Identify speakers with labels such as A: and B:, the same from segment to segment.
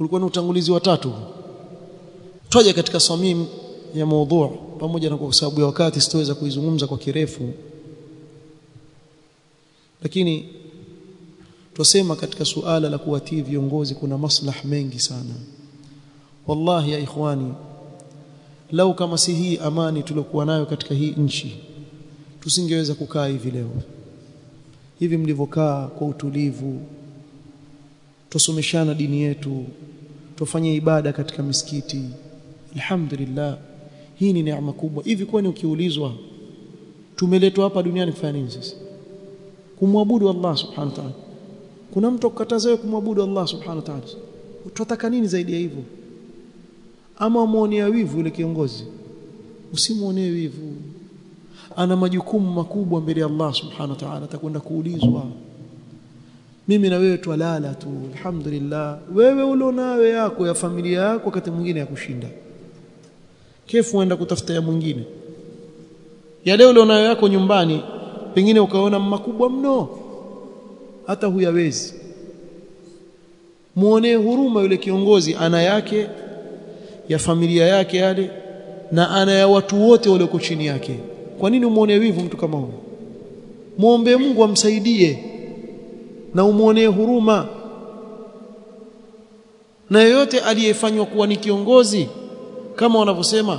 A: ulikuwa na utangulizi wa tatu. Twaje katika samim ya mada pamoja na kwa sababu ya wakati sitoweza kuizungumza kwa kirefu. Lakini twasema katika suala la kuwatii viongozi kuna maslah mengi sana. Wallahi ya ikhwani lau kama si hii amani tuliokuwa nayo katika hii nchi tusingeweza kukaa hivi leo. Hivi mlivyokaa kwa utulivu tusomeshana dini yetu tufanye ibada katika misikiti. Alhamdulillah hii ni neema kubwa. Hivi kwani ukiulizwa tumeletwa hapa duniani kufanya nini sasa kumwabudu Allah subhanahu wa ta'ala. Kuna mtu akukataza kumwabudu Allah subhanahu wa ta'ala? Utataka nini zaidi ya hivyo? Ama muonea wivu yule kiongozi? Usimuonee wivu. Ana majukumu makubwa mbele ya Allah subhanahu wa ta'ala atakwenda kuulizwa mimi na wewe twalala tu alhamdulillah. Wewe ulionayo yako ya familia yako wakati mwingine ya kushinda. Kefu uenda kutafuta ya mwingine. Yale ulionayo yako nyumbani pengine ukaona makubwa mno hata huyawezi. Muonee huruma yule kiongozi ana yake ya familia yake yale na ana ya watu wote walioko chini yake. Kwa nini umuonee wivu mtu kama huyo muombe Mungu amsaidie na umuonee huruma. Na yeyote aliyefanywa kuwa ni kiongozi kama wanavyosema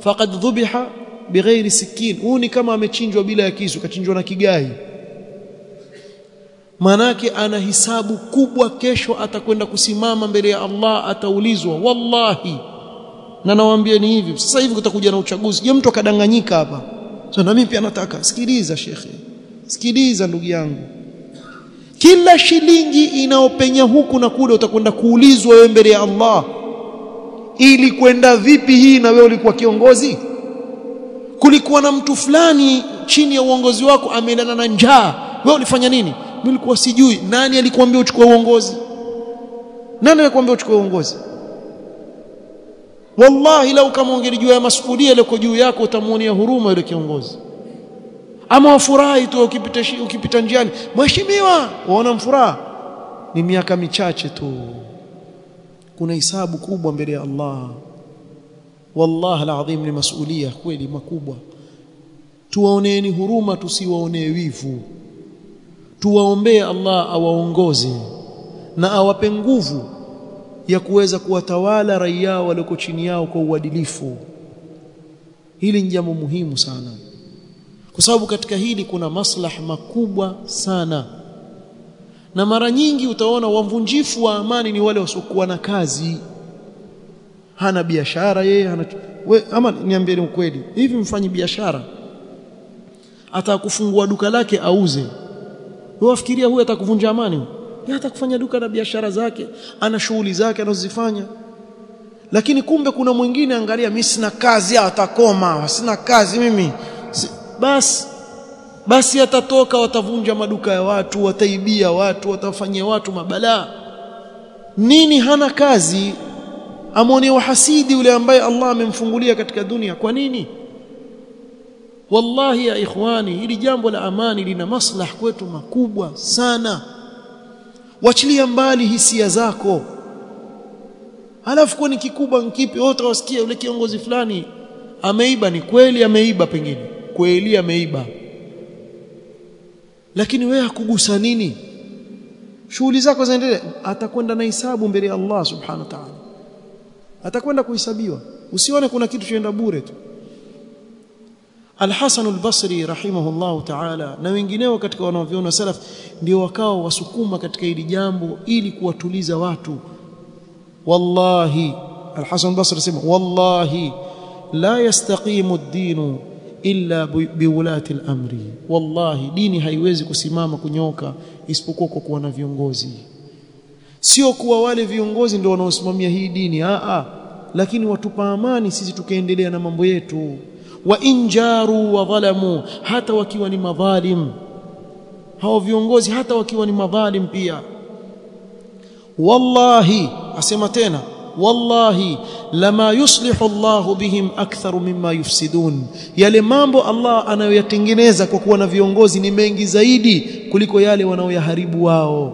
A: faqad dhubiha bighairi sikin huu ni kama amechinjwa bila ya kisu kachinjwa na kigai manake ana hisabu kubwa kesho atakwenda kusimama mbele ya Allah ataulizwa wallahi na nawaambia ni hivi. Sasa hivi kutakuja na uchaguzi. Je mtu akadanganyika hapa? So na mimi pia nataka. Sikiliza shekhe. Sikiliza ndugu yangu kila shilingi inaopenya huku na kule utakwenda kuulizwa wewe mbele ya Allah ili kwenda vipi hii na wewe ulikuwa kiongozi? Kulikuwa na mtu fulani chini ya uongozi wako ameendana na njaa. Wewe ulifanya nini? Nilikuwa sijui. Nani alikwambia uchukue uongozi? Nani alikwambia uchukue uongozi? Wallahi lau kama ungelijua ya masuhulia yaliyoko juu yako utamuonea huruma yule kiongozi ama wafurahi tu ukipita ukipita njiani. Mheshimiwa waona mfuraha? Ni miaka michache tu. Kuna hisabu kubwa mbele ya Allah. Wallahi alazim ni masuhulia kweli makubwa. Tuwaoneeni huruma tusiwaonee wivu. Tuwaombee Allah awaongoze na awape nguvu ya kuweza kuwatawala raia walioko chini yao kwa uadilifu. Hili ni jambo muhimu sana kwa sababu katika hili kuna maslaha makubwa sana. Na mara nyingi utaona wavunjifu wa amani ni wale wasiokuwa na kazi. Hana biashara yeye hana we, ama niambieni ukweli hivi mfanyi biashara atakufungua duka lake auze. Wewe wafikiria huyu atakuvunja amani? Yeye atakufanya duka na biashara zake ana shughuli zake anazozifanya. Lakini kumbe kuna mwingine angalia mimi sina kazi atakoma sina kazi mimi basi basi atatoka watavunja maduka ya watu wataibia watu watafanyia watu mabalaa nini hana kazi? Amwone wahasidi yule ambaye Allah amemfungulia katika dunia. Kwa nini? Wallahi ya ikhwani hili jambo la amani lina maslah kwetu makubwa sana. Wachilia mbali hisia zako. Alafu kwa ni kikubwa nkipi wote wasikia yule kiongozi fulani ameiba. Ni kweli ameiba pengine kweli ameiba. Lakini wewe hakugusa nini? Shughuli zako zaendelea atakwenda na hisabu mbele ya Allah subhanahu wa ta'ala. Atakwenda kuhesabiwa. Usione kuna kitu chaenda bure tu. Al-Hasan al-Basri rahimahullahu ta'ala na wengineo katika wanaoviona salaf ndio wakao wasukuma katika hili jambo ili kuwatuliza watu. Wallahi. Al-Hasan al-Basri sema wallahi la yastaqimu ad-din illa biwulati al-amri. Wallahi dini haiwezi kusimama kunyoka isipokuwa kwa kuwa na viongozi. Sio kuwa wale viongozi ndio wanaosimamia hii dini a a lakini watupa amani sisi tukaendelea na mambo yetu. Wa injaru wa dhalamu hata wakiwa ni madhalim. Hao viongozi hata wakiwa ni madhalim pia. Wallahi asema tena والله لما يصلح الله بهم أكثر مما يفسدون. يلي مامبو الله أنا يتنجنيزا كوكونا في ينغوزي نمينجي زايدي كلكو يالي وأنا يهرب واو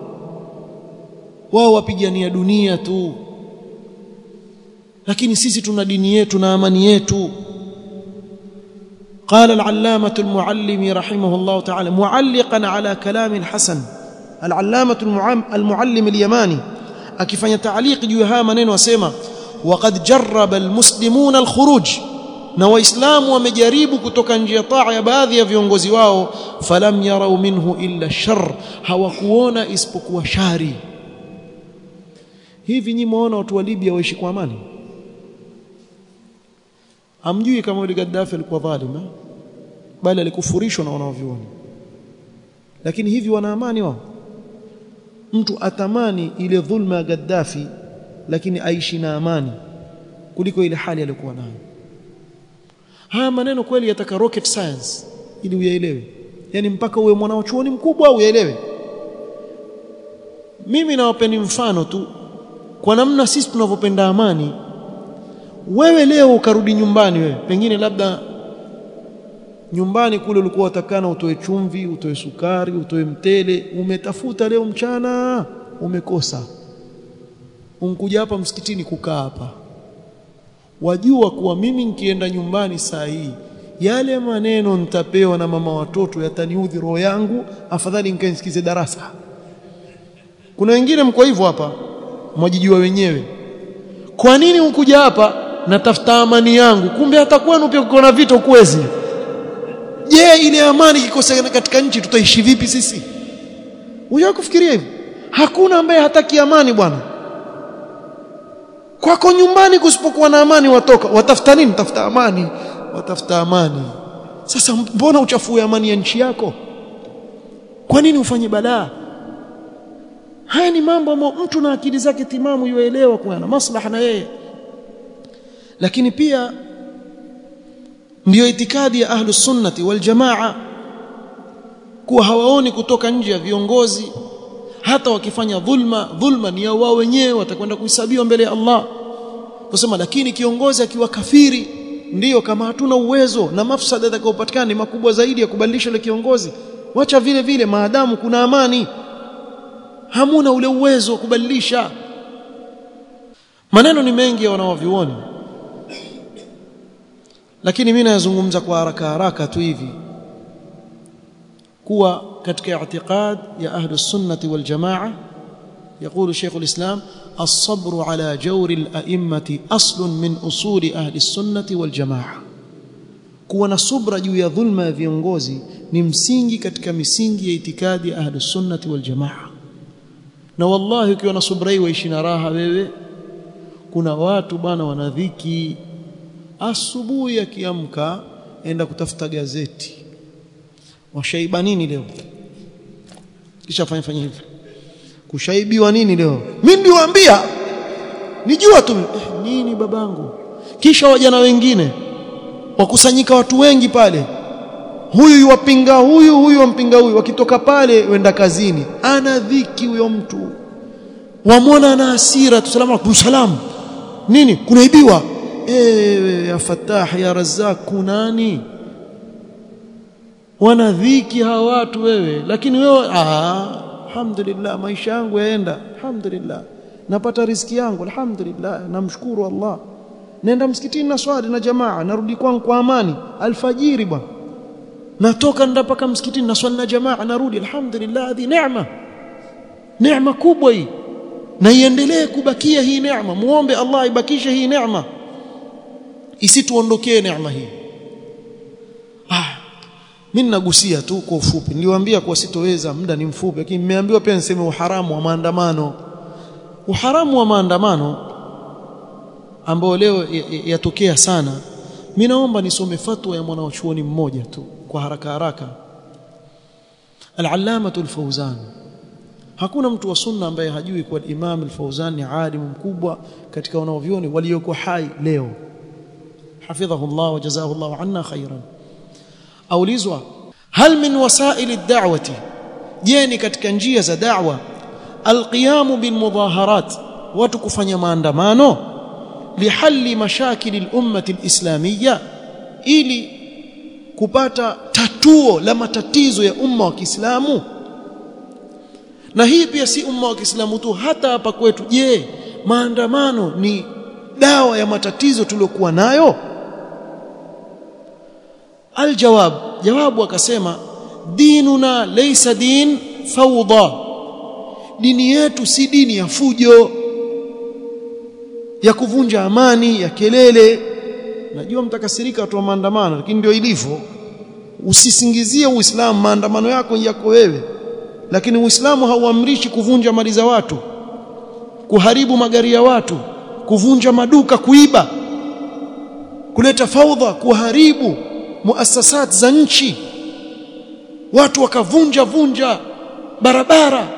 A: واو بيجاني دنيا تو لكن سيسي تنا دنيا تنا أمانية قال العلامة المعلم رحمه الله تعالى معلقا على كلام الحسن العلامة المعلم اليماني akifanya taaliki juu ya haya maneno asema waqad jarraba almuslimuna alkhuruj na waislamu wamejaribu kutoka nje ya taa ya baadhi ya viongozi wao falam yarau minhu illa shar hawakuona isipokuwa shari. Hivi nyinyi muona watu wa Libya waishi kwa amani? Amjui kama yule Gaddafi alikuwa dhalima eh? bali alikufurishwa na wanaovyoni lakini hivi wana amani wao? Mtu atamani ile dhulma ya Gaddafi lakini aishi na amani kuliko ile hali aliyokuwa nayo. Haya maneno kweli yataka rocket science ili uyaelewe. Yani mpaka uwe mwanachuoni mkubwa uyaelewe. Mimi nawapeni mfano tu kwa namna sisi tunavyopenda amani wewe leo ukarudi nyumbani wewe pengine labda nyumbani kule ulikuwa utakana utoe chumvi utoe sukari utoe mtele. Umetafuta leo mchana umekosa. Unkuja hapa msikitini kukaa hapa. Wajua kuwa mimi nikienda nyumbani saa hii yale maneno nitapewa na mama watoto yataniudhi roho yangu afadhali nikaisikize darasa. Kuna wengine mko hivyo hapa mwajijua wenyewe. Kwa nini unkuja hapa natafuta amani yangu? Kumbe hata kwenu pia kuko na vita ukwezi je ile amani ikikosekana katika nchi tutaishi vipi sisi? Unajua kufikiria hivyo? Hakuna ambaye hataki amani bwana. Kwako nyumbani kusipokuwa na amani watoka watafuta nini? Tafuta amani watafuta amani. Sasa mbona uchafue amani ya nchi yako? Kwa nini ufanye balaa? Haya ni mambo ambayo mtu na akili zake timamu yuelewa kwa maslaha na yeye. Lakini pia ndiyo itikadi ya ahlu sunnati wal jamaa kuwa hawaoni kutoka nje ya viongozi hata wakifanya dhulma dhulma ni ya wao wenyewe watakwenda kuhesabiwa mbele ya Allah. Kusema lakini kiongozi akiwa kafiri ndiyo kama hatuna uwezo na mafsada yatakayopatikana ni makubwa zaidi ya kubadilisha ile kiongozi. Wacha vile vile maadamu kuna amani. Hamuna ule uwezo wa kubadilisha. Maneno ni mengi ya wanaovioni lakini mimi nayazungumza kwa haraka haraka tu hivi kuwa katika i'tiqad ya ahli sunnati wal jamaa يقول شيخ الإسلام الصبر على جور الأئمة أصل من أصول أهل السنة والجماعة kuwa na subra juu ya dhulma ya viongozi ni msingi katika misingi ya itikadi ya ahli sunnati wal jamaa na wallahi ukiwa na subra hii waishi na raha wewe kuna watu bana wanadhiki asubuhi akiamka enda kutafuta gazeti. Washaiba nini leo? Kisha fanya fanya hivi. Kushaibiwa nini leo? Mimi niwaambia nijua tu. Eh, nini babangu? Kisha wajana wengine. Wakusanyika watu wengi pale. Huyu wapinga huyu huyu wampinga huyu. Wakitoka pale wenda kazini. Ana dhiki huyo mtu. Wamwona ana hasira. Tu salamu. Nini? Kunaibiwa eh ya fatah ya Razzaq kunani wana dhiki hawa watu wewe. Lakini wewe ah alhamdulillah maisha yangu yaenda. Alhamdulillah. Napata riziki yangu. Alhamdulillah. Namshukuru Allah. Nenda msikitini na swali na jamaa. Narudi kwangu kwa amani. Alfajiri bwana. Natoka nenda paka msikitini na swali na jamaa. Narudi. Alhamdulillah hadi neema. Neema kubwa hii. Na iendelee kubakia hii neema. Muombe Allah ibakishe hii neema isituondokee neema hii. Ah mimi nagusia tu kwa ufupi. Niliwaambia kwa sitoweza muda ni mfupi lakini nimeambiwa pia niseme uharamu wa maandamano. Uharamu wa maandamano ambao leo yatokea sana. Mimi naomba nisome fatwa ya mwanachuoni mmoja tu kwa haraka haraka. Al-allama al-fawzan. Hakuna mtu wa sunna ambaye hajui kwa imam al-fawzan ni alimu mkubwa katika wanaovioni walioko hai leo hafidhahu Allah wa jazahu Allah anna khairan. Aulizwa hal min wasaili ad-da'wati? Je ni katika njia za da'wa? Alqiyamu bil mudaharat watu kufanya maandamano? Lihalli mashakil al-islamiyya ili kupata tatuo la matatizo ya umma wa Kiislamu? Na hii pia si umma wa Kiislamu tu hata hapa kwetu. Je maandamano ni dawa ya matatizo tuliyokuwa nayo aljawab jawabu akasema dinuna laysa din fawda. Dini yetu si dini ya fujo ya kuvunja amani ya kelele. Najua mtakasirika watu wa maandamano lakini ndio ilivyo. Usisingizie uislamu maandamano yako yako wewe. Lakini uislamu hauamrishi kuvunja mali za watu kuharibu magari ya watu kuvunja maduka kuiba kuleta faudha kuharibu muasasat za nchi. Watu wakavunja vunja barabara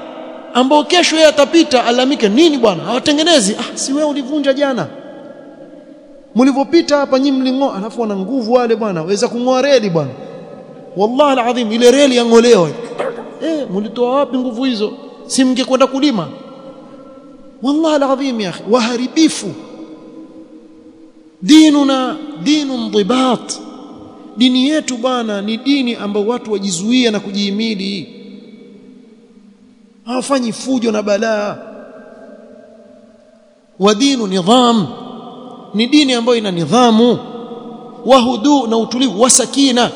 A: ambao kesho yeye atapita alamike nini bwana? Hawatengenezi. Ah si wewe ulivunja jana. Mlivopita hapa nyinyi mlingoa alafu wana nguvu wale bwana waweza kungoa reli bwana. Wallahi alazim ile reli yangolewa eh mlitoa wapi nguvu hizo? Si mngekwenda kulima? Wallahi alazim ya akhi waharibifu. Dinuna dinu dhibat dini yetu bwana ni dini ambayo watu wajizuia na kujihimili hawafanyi fujo na balaa. Wa dinu nidham ni dini ambayo ina nidhamu. Wa hudu na utulivu wa sakina.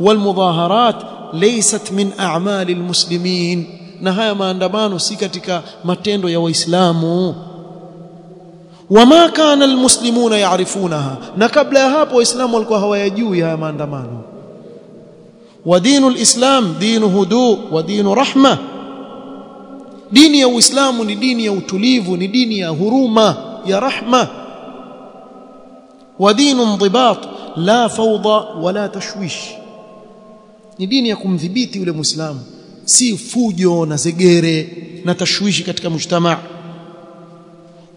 A: Wal mudaharat laysat min a'mali almuslimin na haya maandamano si katika matendo ya waislamu wama kana almuslimuna ya'rifunaha. Na kabla ya hapo waislamu walikuwa hawayajui haya maandamano. Wa dinu alislam dinu hudu wa dinu rahma. Dini ya uislamu ni dini ya utulivu ni dini ya huruma ya rahma. Wa dinu ndibat la fawda wala tashwish. Ni dini ya kumdhibiti yule muislamu. Si fujo na zegere na tashwishi katika mujtamaa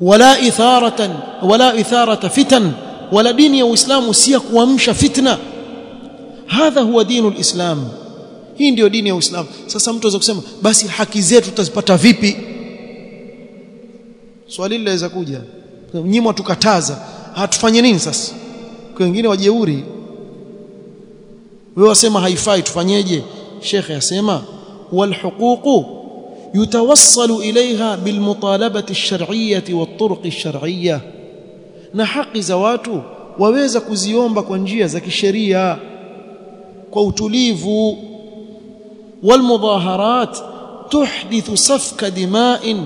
A: wala itharatan wala itharata fitan. Wala dini ya Uislamu si kuamsha fitna. Hadha huwa dinu islam hii ndiyo dini ya uislam sasa mtu aweza kusema basi haki zetu tutazipata vipi? Swali laweza kuja. Nyinyi mtukataza hatufanye nini sasa? Kwa wengine wajeuri. Wewe wasema haifai tufanyeje? Shekhe asema wal huququ يتوصل إليها بالمطالبة الشرعية والطرق الشرعية na haki za watu waweza kuziomba kwa njia za kisheria kwa utulivu والمظاهرات تحدث سفك دماء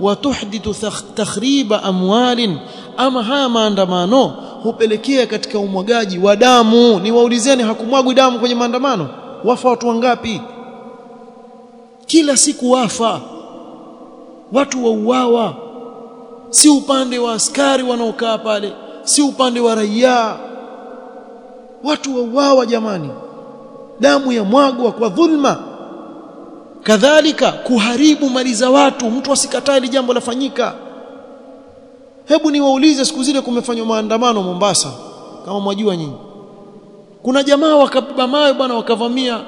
A: وتحدث تخريب أموال ama haya maandamano hupelekea katika umwagaji wa damu ni waulizeni hakumwagwi damu kwenye maandamano wafa watu wangapi Kila siku wafa. Watu wauawa. Si upande wa askari wanaokaa pale si upande wa raia. Watu wauawa jamani. Damu ya mwagwa kwa dhulma. Kadhalika kuharibu mali za watu. Mtu asikatae ile jambo lafanyika. Hebu niwaulize siku zile kumefanywa maandamano Mombasa kama mwajua nyinyi. Kuna jamaa wakabeba mawe bwana wakavamia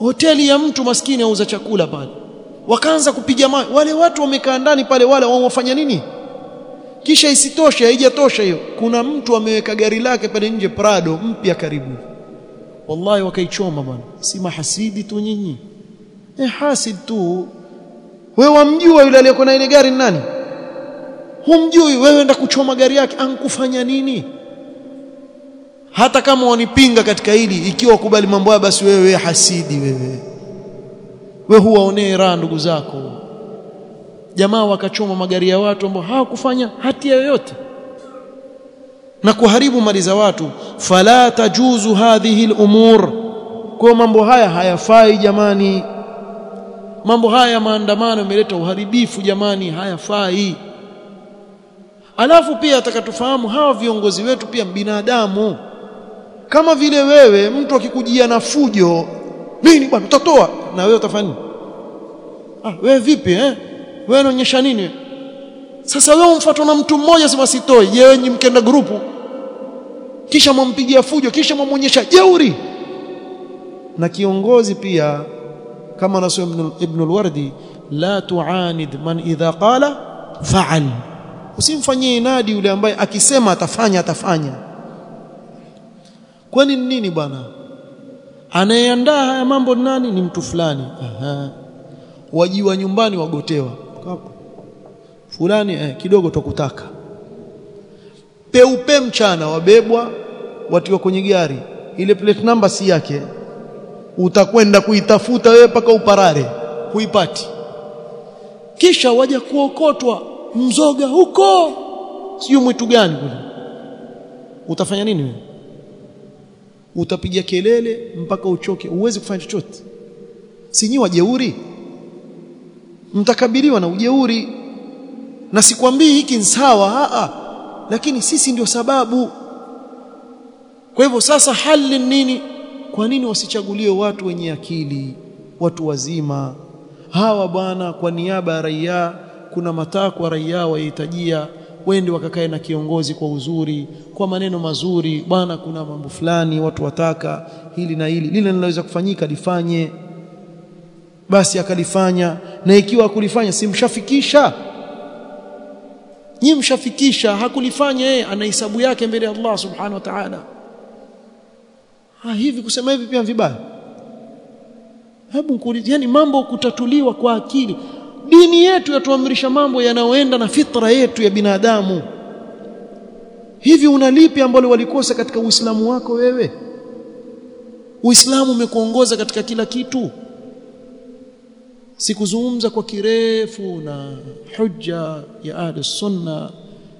A: hoteli ya mtu maskini auza chakula pale. Wakaanza kupiga mawe wale watu wamekaa ndani pale wale wafanya nini? Kisha isitoshe haijatosha hiyo. Kuna mtu ameweka gari lake pale nje Prado mpya karibu. Wallahi wakaichoma bwana. Si mahasidi tu nyinyi. Eh hasid tu. Wewe wamjua yule aliyekuwa na ile gari nani? Humjui. Wewe enda kuchoma gari yake. Ankufanya nini hata kama wanipinga katika hili ikiwa kubali mambo haya basi wewe hasidi wewe. We huwaonee raha ndugu zako. Jamaa wakachoma magari ya watu ambao hawakufanya hatia yoyote na kuharibu mali za watu. Fala tajuzu hadhihi al-umur. Kwa mambo haya hayafai jamani. Mambo haya maandamano yameleta uharibifu jamani hayafai. Alafu pia atakatufahamu hawa viongozi wetu pia binadamu kama vile wewe mtu akikujia na fujo nini bwana utatoa na wewe utafanya ah wewe vipi eh? Wewe unaonyesha nini? Sasa wewe umfuatwa na mtu mmoja sema sitoi je wewe mkenda grupu? Kisha mwampigia fujo kisha mwamonyesha jeuri. Na kiongozi pia kama anasema ibn al-wardi la tuanid man idha qala fa'al usimfanyie inadi yule ambaye akisema atafanya atafanya kwani nini bwana? Anayeandaa haya mambo nani? Ni mtu fulani. Aha. Wajiwa nyumbani wagotewa. Fulani eh, kidogo tukutaka peupe mchana wabebwa watiwa kwenye gari. Ile plate number si yake. Utakwenda kuitafuta wewe paka uparare. Huipati. Kisha waja kuokotwa. Mzoga huko. Sio mwitu gani kule. Utafanya nini wewe utapiga kelele mpaka uchoke. Uwezi kufanya chochote. Si nyi wajeuri? Mtakabiliwa na ujeuri. Na sikwambii hiki ni sawa lakini sisi ndio sababu. Kwa hivyo sasa hali nini? Kwa nini wasichagulie watu wenye akili watu wazima? Hawa bwana kwa niaba ya raia kuna matakwa raia wahitajia wende wakakae na kiongozi kwa uzuri kwa maneno mazuri bwana kuna mambo fulani watu wataka hili na hili. Lile linaweza kufanyika lifanye. Basi akalifanya na ikiwa kulifanya simshafikisha nyi mshafikisha hakulifanya yeye ana hisabu yake mbele ya Allah subhanahu wa ta'ala. Ha hivi kusema hivi pia vibaya. Hebu yani mambo kutatuliwa kwa akili dini yetu yatuamrisha mambo yanayoenda na fitra yetu ya binadamu. Hivi unalipi ambalo walikosa katika uislamu wako wewe? Uislamu umekuongoza katika kila kitu. Sikuzungumza kwa kirefu na hujja ya ahli sunna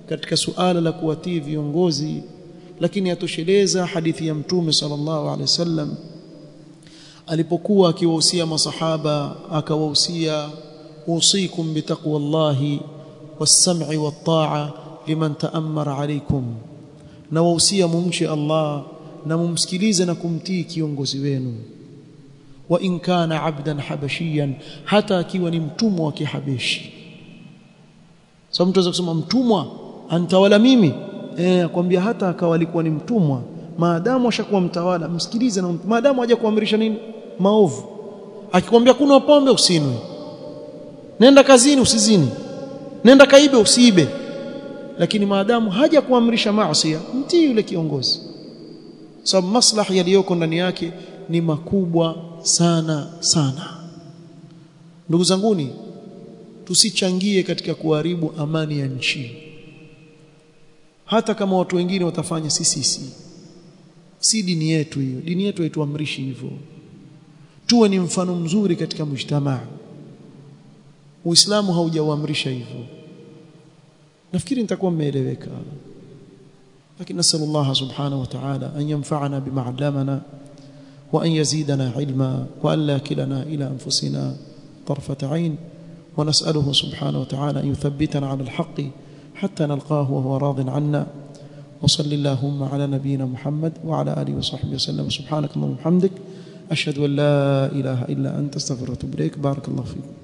A: katika suala la kuwatii viongozi lakini atosheleza hadithi ya mtume sallallahu alaihi wasallam alipokuwa akiwahusia masahaba akawahusia usikum bitaqwallahi was-sam'i wat-ta'a liman ta'ammara alaykum na الله mumche Allah na kumtii kiongozi wenu. Wa in kana abdan habashiyan hata akiwa ni mtumwa wa kihabeshi. Sasa mtu kusema mtumwa antawala mimi. Eh akwambia hata akawa alikuwa ni mtumwa. Maadamu ashakuwa mtawala msikilize na maadamu haja kuamrisha nini? Maovu. Akikwambia kuna pombe usinwe nenda kazini usizini. Nenda kaibe usiibe. Lakini maadamu haja kuamrisha maasi mtii yule kiongozi. Sababu so, maslahi yaliyoko ndani yake ni makubwa sana sana. Ndugu zanguni tusichangie katika kuharibu amani ya nchi. Hata kama watu wengine watafanya si sisi si dini yetu hiyo. Dini yetu haituamrishi hivyo. Tuwe ni mfano mzuri katika mujtamaa uislamu haujauamrisha hivyo. Nafikiri nitakuwa mmeeleweka. Lakini nasallallahu subhanahu wa ta'ala an yanfa'ana bima 'allamana وأن يزيدنا علما وأن لا كلنا إلى أنفسنا طرفة عين ونسأله سبحانه وتعالى أن يثبتنا على الحق حتى نلقاه وهو راض عنا وصل اللهم على نبينا محمد وعلى آله وصحبه وسلم سبحانك اللهم وبحمدك أشهد أن لا إله إلا أنت استغفرك وأتوب إليك بارك الله فيكم